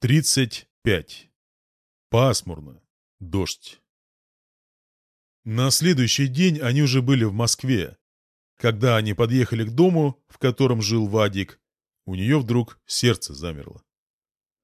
35. Пасмурно. Дождь. На следующий день они уже были в Москве. Когда они подъехали к дому, в котором жил Вадик, у нее вдруг сердце замерло.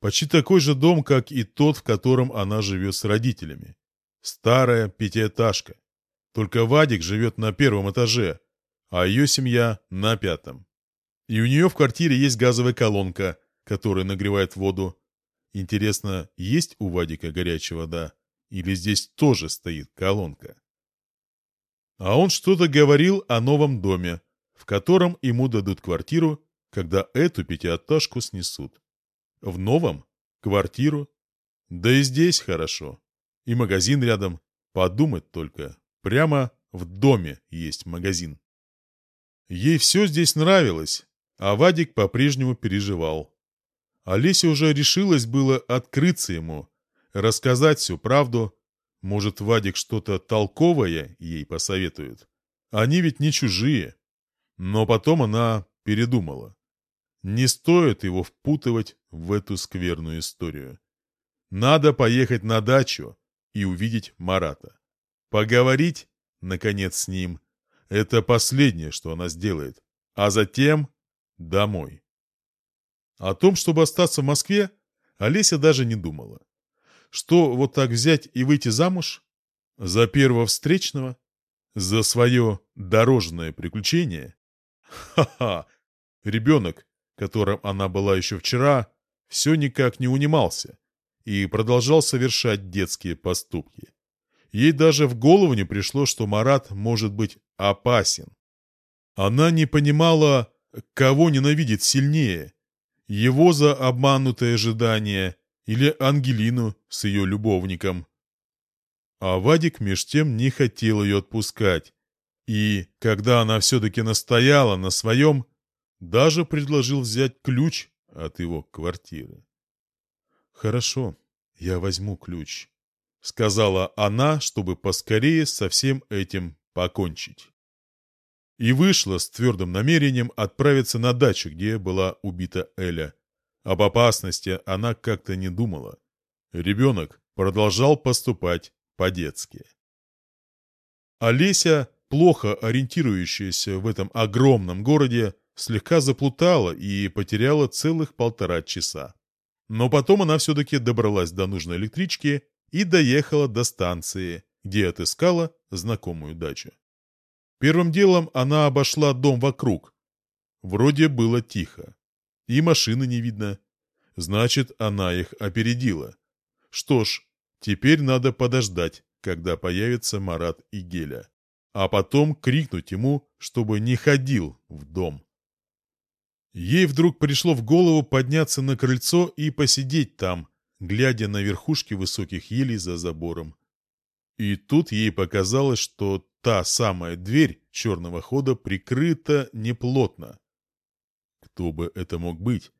Почти такой же дом, как и тот, в котором она живет с родителями. Старая пятиэтажка. Только Вадик живет на первом этаже, а ее семья на пятом. И у нее в квартире есть газовая колонка, которая нагревает воду, Интересно, есть у Вадика горячая вода? Или здесь тоже стоит колонка? А он что-то говорил о новом доме, в котором ему дадут квартиру, когда эту пятиэтажку снесут. В новом? Квартиру? Да и здесь хорошо. И магазин рядом. Подумать только. Прямо в доме есть магазин. Ей все здесь нравилось, а Вадик по-прежнему переживал. Олеся уже решилась было открыться ему, рассказать всю правду. Может, Вадик что-то толковое ей посоветует. Они ведь не чужие. Но потом она передумала. Не стоит его впутывать в эту скверную историю. Надо поехать на дачу и увидеть Марата. Поговорить, наконец, с ним. Это последнее, что она сделает. А затем домой. О том, чтобы остаться в Москве, Олеся даже не думала. Что, вот так взять и выйти замуж? За первого встречного? За свое дорожное приключение? Ха-ха! Ребенок, которым она была еще вчера, все никак не унимался и продолжал совершать детские поступки. Ей даже в голову не пришло, что Марат может быть опасен. Она не понимала, кого ненавидит сильнее его за обманутое ожидание или Ангелину с ее любовником. А Вадик меж тем не хотел ее отпускать. И, когда она все-таки настояла на своем, даже предложил взять ключ от его квартиры. «Хорошо, я возьму ключ», — сказала она, чтобы поскорее со всем этим покончить и вышла с твердым намерением отправиться на дачу, где была убита Эля. Об опасности она как-то не думала. Ребенок продолжал поступать по-детски. Олеся, плохо ориентирующаяся в этом огромном городе, слегка заплутала и потеряла целых полтора часа. Но потом она все-таки добралась до нужной электрички и доехала до станции, где отыскала знакомую дачу. Первым делом она обошла дом вокруг. Вроде было тихо. И машины не видно. Значит, она их опередила. Что ж, теперь надо подождать, когда появится Марат и Геля. А потом крикнуть ему, чтобы не ходил в дом. Ей вдруг пришло в голову подняться на крыльцо и посидеть там, глядя на верхушки высоких елей за забором. И тут ей показалось, что та самая дверь черного хода прикрыта неплотно. Кто бы это мог быть?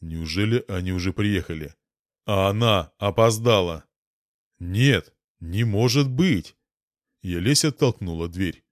Неужели они уже приехали? А она опоздала. Нет, не может быть. Елеся толкнула дверь.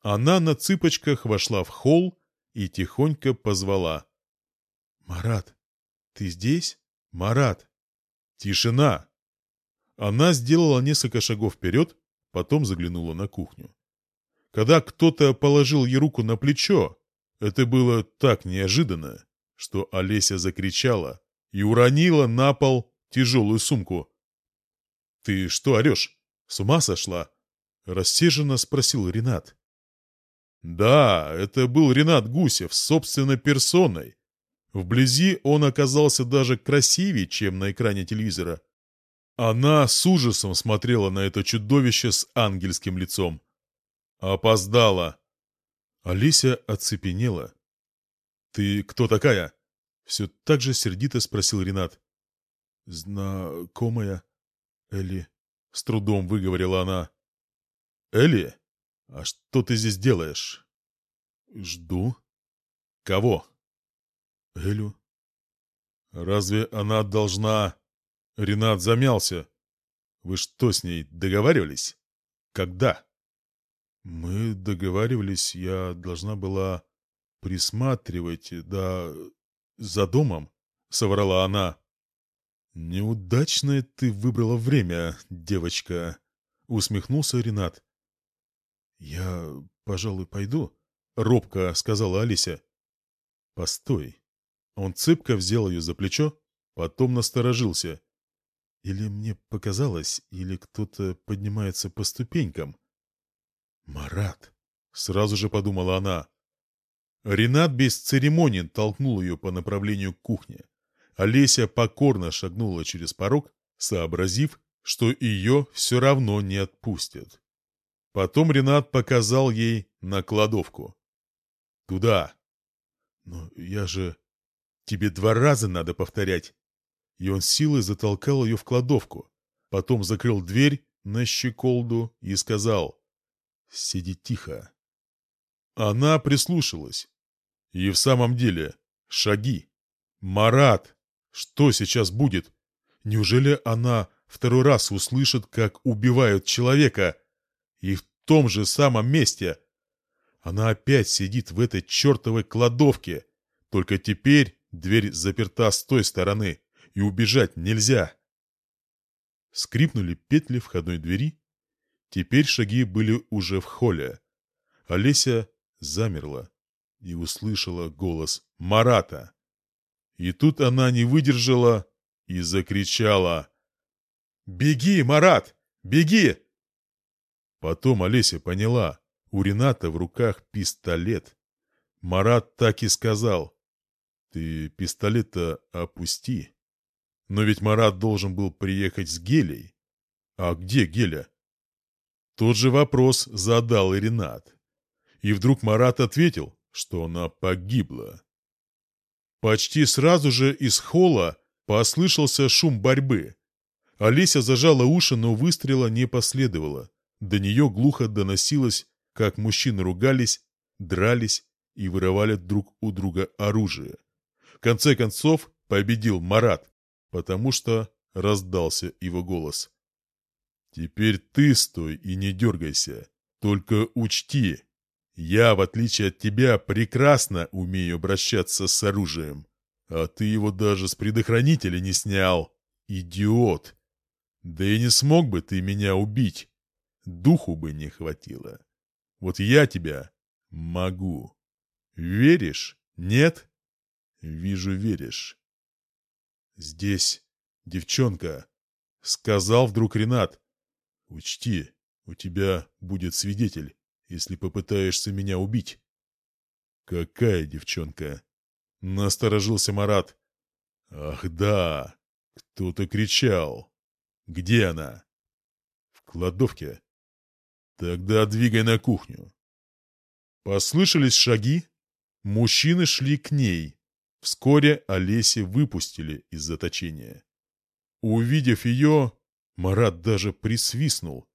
Она на цыпочках вошла в холл и тихонько позвала. «Марат, ты здесь? Марат!» «Тишина!» Она сделала несколько шагов вперед, потом заглянула на кухню. Когда кто-то положил ей руку на плечо, это было так неожиданно, что Олеся закричала и уронила на пол тяжелую сумку. «Ты что орешь? С ума сошла?» — рассерженно спросил Ренат. Да, это был Ренат Гусев собственной персоной. Вблизи он оказался даже красивее, чем на экране телевизора. Она с ужасом смотрела на это чудовище с ангельским лицом. Опоздала. Алися оцепенела. «Ты кто такая?» Все так же сердито спросил Ренат. «Знакомая Элли», — с трудом выговорила она. «Элли? А что ты здесь делаешь?» «Жду». «Кого?» «Элю». «Разве она должна...» Ренат замялся. «Вы что с ней, договаривались? Когда?» «Мы договаривались, я должна была присматривать, да, за домом», — соврала она. «Неудачное ты выбрала время, девочка», — усмехнулся Ренат. «Я, пожалуй, пойду», — робко сказала Алися. «Постой». Он цепко взял ее за плечо, потом насторожился. Или мне показалось, или кто-то поднимается по ступенькам. «Марат!» — сразу же подумала она. Ренат без церемоний толкнул ее по направлению к кухне. Олеся покорно шагнула через порог, сообразив, что ее все равно не отпустят. Потом Ренат показал ей на кладовку. «Туда!» «Но я же...» «Тебе два раза надо повторять!» И он силой затолкал ее в кладовку, потом закрыл дверь на щеколду и сказал «Сиди тихо». Она прислушалась. И в самом деле, шаги. Марат! Что сейчас будет? Неужели она второй раз услышит, как убивают человека? И в том же самом месте. Она опять сидит в этой чертовой кладовке. Только теперь дверь заперта с той стороны, и убежать нельзя. Скрипнули петли входной двери. Теперь шаги были уже в холле. Олеся замерла и услышала голос Марата. И тут она не выдержала и закричала. «Беги, Марат! Беги!» Потом Олеся поняла, у Рената в руках пистолет. Марат так и сказал. «Ты пистолет-то опусти». Но ведь Марат должен был приехать с Гелей. А где Геля? Тот же вопрос задал и Ренат. И вдруг Марат ответил, что она погибла. Почти сразу же из холла послышался шум борьбы. Олеся зажала уши, но выстрела не последовало. До нее глухо доносилось, как мужчины ругались, дрались и вырывали друг у друга оружие. В конце концов победил Марат, потому что раздался его голос. «Теперь ты стой и не дергайся, только учти, я, в отличие от тебя, прекрасно умею обращаться с оружием. А ты его даже с предохранителя не снял. Идиот! Да и не смог бы ты меня убить. Духу бы не хватило. Вот я тебя могу. Веришь? Нет? Вижу, веришь. Здесь девчонка, — сказал вдруг Ренат. Учти, у тебя будет свидетель если попытаешься меня убить». «Какая девчонка?» — насторожился Марат. «Ах да, кто-то кричал. Где она?» «В кладовке». «Тогда двигай на кухню». Послышались шаги. Мужчины шли к ней. Вскоре Олеси выпустили из заточения. Увидев ее, Марат даже присвистнул.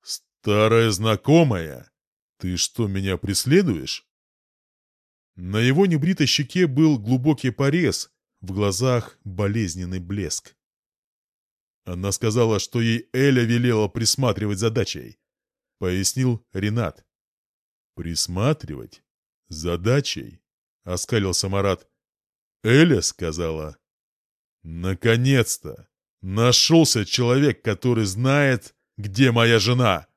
«Старая знакомая, ты что, меня преследуешь?» На его небритой щеке был глубокий порез, в глазах болезненный блеск. Она сказала, что ей Эля велела присматривать за дачей, — пояснил Ренат. «Присматривать? За дачей?» — оскалился Марат. «Эля сказала». «Наконец-то! Нашелся человек, который знает, где моя жена!»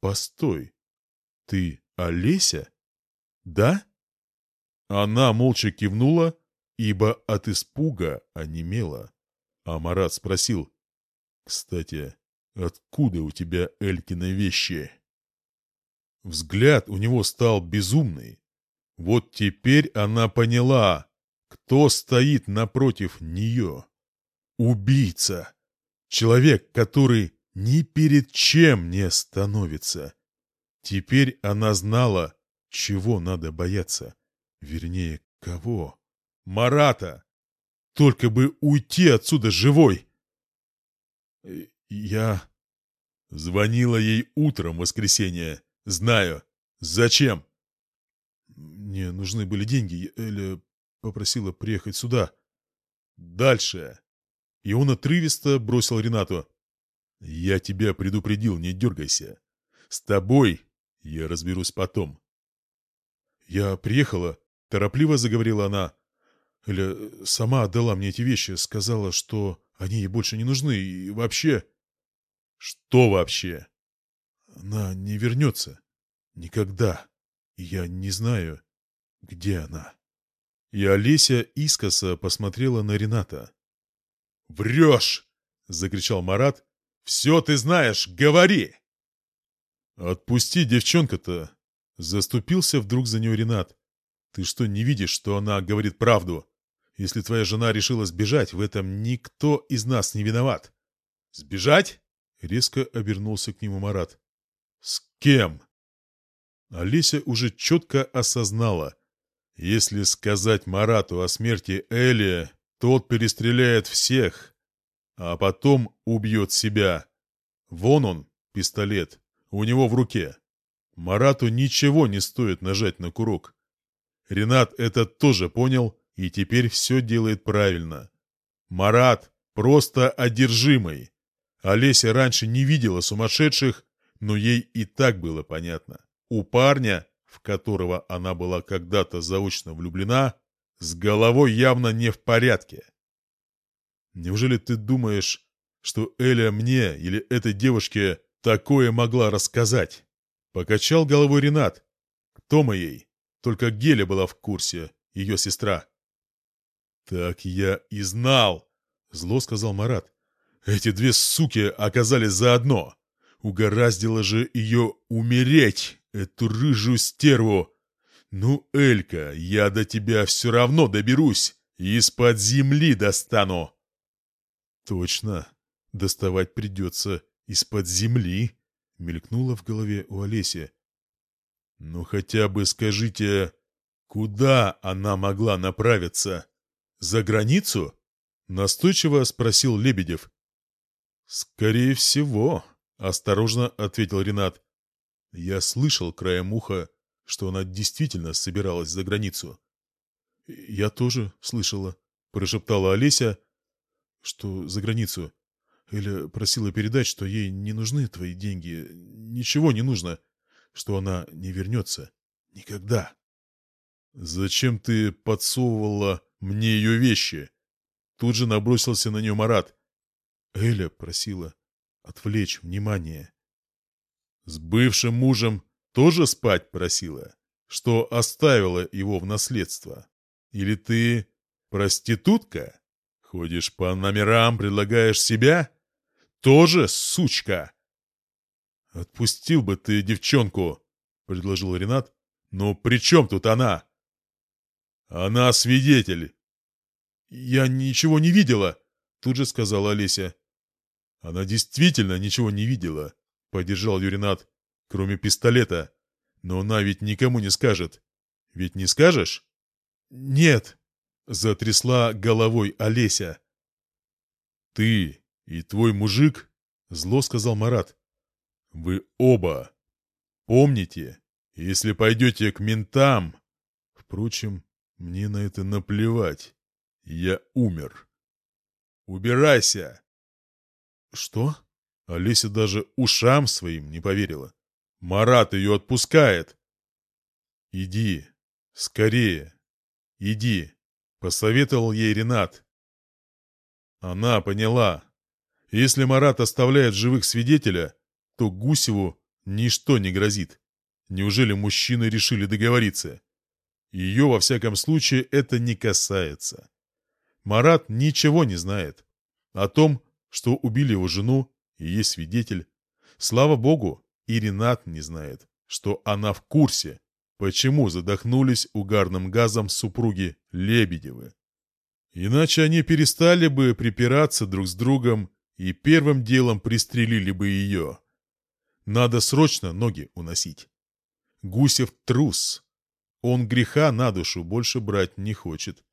«Постой, ты Олеся? Да?» Она молча кивнула, ибо от испуга онемела. А Марат спросил, «Кстати, откуда у тебя Элькины вещи?» Взгляд у него стал безумный. Вот теперь она поняла, кто стоит напротив нее. Убийца. Человек, который ни перед чем не становится. Теперь она знала, чего надо бояться. Вернее, кого? Марата! Только бы уйти отсюда живой! Э, я... Звонила ей утром в воскресенье. Знаю. Зачем? Мне нужны были деньги. Эля попросила приехать сюда. Дальше. И он отрывисто бросил Ренату. «Я тебя предупредил, не дергайся. С тобой я разберусь потом». «Я приехала», — торопливо заговорила она. Эля сама отдала мне эти вещи, сказала, что они ей больше не нужны и вообще... Что вообще? Она не вернется. Никогда. Я не знаю, где она. И Олеся искоса посмотрела на Рената. «Врешь!» — закричал Марат. «Все ты знаешь, говори!» «Отпусти девчонка-то!» — заступился вдруг за нее Ренат. «Ты что, не видишь, что она говорит правду? Если твоя жена решила сбежать, в этом никто из нас не виноват». «Сбежать?» — резко обернулся к нему Марат. «С кем?» Олеся уже четко осознала. Если сказать Марату о смерти Эли, тот перестреляет всех, а потом убьет себя. Вон он, пистолет, у него в руке. Марату ничего не стоит нажать на курок. Ренат это тоже понял и теперь все делает правильно. Марат просто одержимый. Олеся раньше не видела сумасшедших, но ей и так было понятно. У парня, которого она была когда-то заочно влюблена, с головой явно не в порядке. Неужели ты думаешь, что Эля мне или этой девушке такое могла рассказать? Покачал головой Ренат. Кто моей? Только Геля была в курсе, ее сестра. Так я и знал, зло сказал Марат. Эти две суки оказались заодно. Угораздило же ее умереть, эту рыжую стерву. Ну, Элька, я до тебя все равно доберусь. Из-под земли достану. Точно, доставать придется из-под земли, мелькнуло в голове у Олеси. Ну хотя бы скажите, куда она могла направиться? За границу? Настойчиво спросил Лебедев. Скорее всего, осторожно ответил Ренат. Я слышал краем уха, что она действительно собиралась за границу. «Я тоже слышала», — прошептала Олеся, — «что за границу. Эля просила передать, что ей не нужны твои деньги, ничего не нужно, что она не вернется. Никогда». «Зачем ты подсовывала мне ее вещи?» Тут же набросился на нее Марат. Эля просила отвлечь внимание. С бывшим мужем тоже спать просила, что оставила его в наследство? Или ты проститутка? Ходишь по номерам, предлагаешь себя? Тоже сучка? Отпустил бы ты девчонку, предложил Ренат. Но при чем тут она? Она свидетель. Я ничего не видела, тут же сказала Олеся. Она действительно ничего не видела. — поддержал Юринат. «Кроме пистолета. Но она ведь никому не скажет. Ведь не скажешь?» «Нет», — затрясла головой Олеся. «Ты и твой мужик», — зло сказал Марат. «Вы оба. Помните, если пойдете к ментам...» Впрочем, мне на это наплевать. Я умер. «Убирайся!» «Что?» Олеся даже ушам своим не поверила. Марат ее отпускает. «Иди, скорее, иди», — посоветовал ей Ренат. Она поняла. Если Марат оставляет живых свидетеля, то Гусеву ничто не грозит. Неужели мужчины решили договориться? Ее, во всяком случае, это не касается. Марат ничего не знает. О том, что убили его жену, и есть свидетель. Слава богу, и Ренат не знает, что она в курсе, почему задохнулись угарным газом супруги Лебедевы. Иначе они перестали бы припираться друг с другом и первым делом пристрелили бы ее. Надо срочно ноги уносить. Гусев трус. Он греха на душу больше брать не хочет.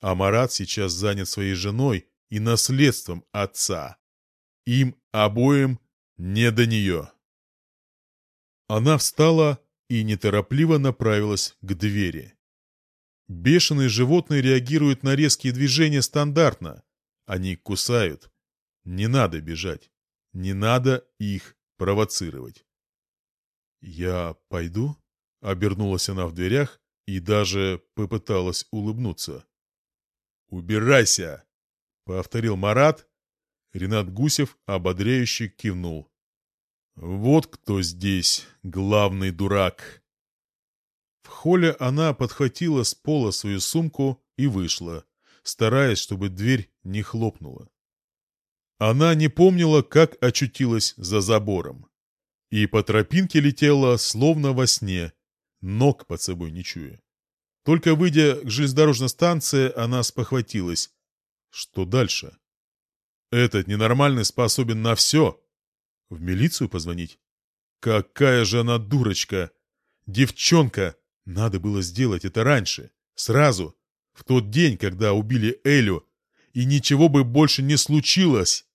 А Марат сейчас занят своей женой и наследством отца. Им обоим не до нее. Она встала и неторопливо направилась к двери. Бешеные животные реагируют на резкие движения стандартно. Они кусают. Не надо бежать. Не надо их провоцировать. «Я пойду?» — обернулась она в дверях и даже попыталась улыбнуться. убирайся!» — повторил Марат. Ренат Гусев ободряюще кивнул. «Вот кто здесь главный дурак!» В холле она подхватила с пола свою сумку и вышла, стараясь, чтобы дверь не хлопнула. Она не помнила, как очутилась за забором. И по тропинке летела, словно во сне, ног под собой не чуя. Только выйдя к железнодорожной станции, она спохватилась. Что дальше? Этот ненормальный способен на все. В милицию позвонить? Какая же она дурочка! Девчонка! Надо было сделать это раньше, сразу, в тот день, когда убили Элю, и ничего бы больше не случилось.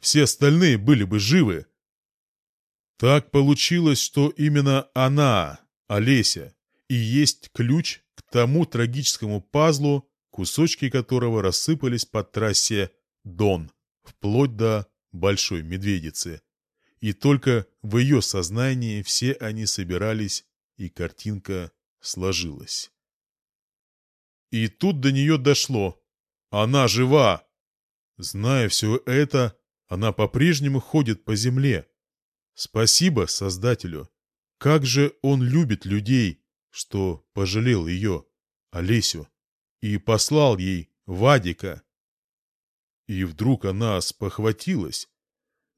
Все остальные были бы живы. Так получилось, что именно она, Олеся, и есть ключ к тому трагическому пазлу, кусочки которого рассыпались по трассе Дон, вплоть до Большой Медведицы. И только в ее сознании все они собирались, и картинка сложилась. И тут до нее дошло. Она жива! Зная все это, она по-прежнему ходит по земле. Спасибо Создателю. Как же он любит людей, что пожалел ее, Олесю, и послал ей Вадика. И вдруг она спохватилась.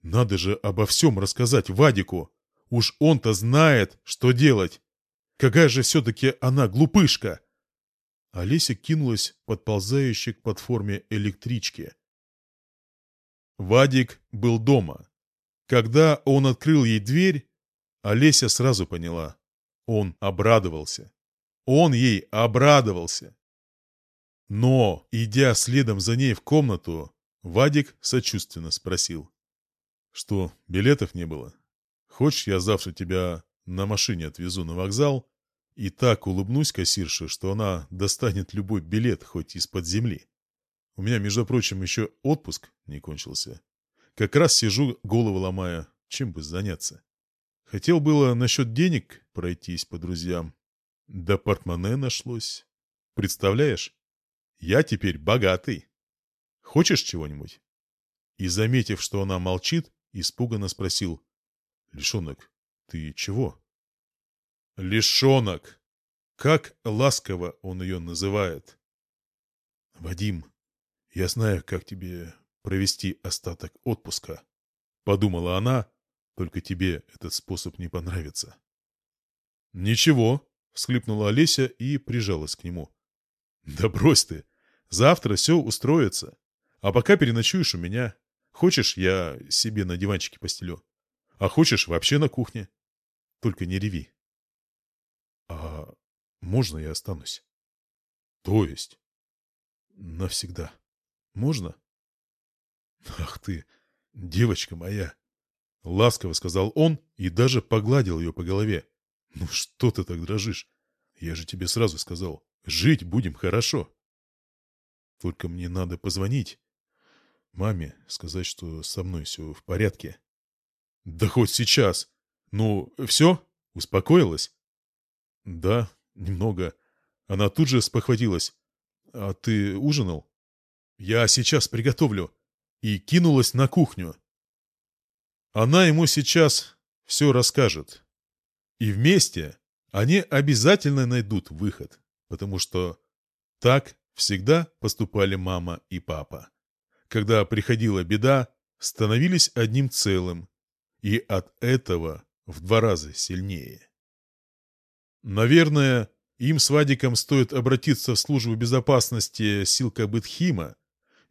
Надо же обо всем рассказать Вадику. Уж он-то знает, что делать. Какая же все-таки она глупышка! Олеся кинулась, подползающей к платформе электрички. Вадик был дома. Когда он открыл ей дверь, Олеся сразу поняла. Он обрадовался. Он ей обрадовался. Но, идя следом за ней в комнату, Вадик сочувственно спросил. «Что, билетов не было? Хочешь, я завтра тебя на машине отвезу на вокзал и так улыбнусь кассирше, что она достанет любой билет хоть из-под земли?» У меня, между прочим, еще отпуск не кончился. Как раз сижу, голову ломая, чем бы заняться. Хотел было насчет денег пройтись по друзьям. Да портмоне нашлось. Представляешь? Я теперь богатый. Хочешь чего-нибудь? И, заметив, что она молчит, испуганно спросил. Лишонок, ты чего? Лишонок! Как ласково он ее называет. Вадим, «Я знаю, как тебе провести остаток отпуска», — подумала она, «только тебе этот способ не понравится». «Ничего», — всхлипнула Олеся и прижалась к нему. «Да брось ты! Завтра все устроится. А пока переночуешь у меня. Хочешь, я себе на диванчике постелю. А хочешь, вообще на кухне. Только не реви». «А можно я останусь?» «То есть?» «Навсегда». Можно? Ах ты, девочка моя! Ласково сказал он и даже погладил ее по голове. Ну что ты так дрожишь? Я же тебе сразу сказал, жить будем хорошо. Только мне надо позвонить. Маме сказать, что со мной все в порядке. Да хоть сейчас. Ну, все? Успокоилась? Да, немного. Она тут же спохватилась. А ты ужинал? «Я сейчас приготовлю», и кинулась на кухню. Она ему сейчас все расскажет. И вместе они обязательно найдут выход, потому что так всегда поступали мама и папа. Когда приходила беда, становились одним целым, и от этого в два раза сильнее. Наверное, им с Вадиком стоит обратиться в службу безопасности сил Кабытхима,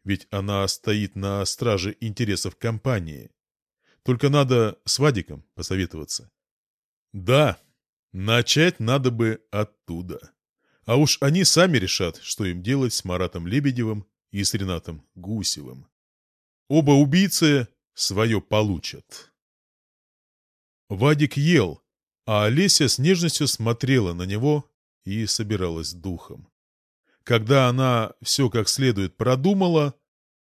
ведь она стоит на страже интересов компании. Только надо с Вадиком посоветоваться. Да, начать надо бы оттуда. А уж они сами решат, что им делать с Маратом Лебедевым и с Ренатом Гусевым. Оба убийцы свое получат. Вадик ел, а Олеся с нежностью смотрела на него и собиралась духом. Когда она все как следует продумала,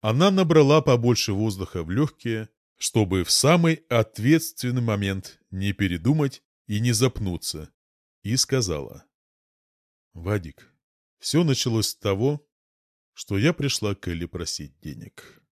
она набрала побольше воздуха в легкие, чтобы в самый ответственный момент не передумать и не запнуться, и сказала. «Вадик, все началось с того, что я пришла к Элли просить денег.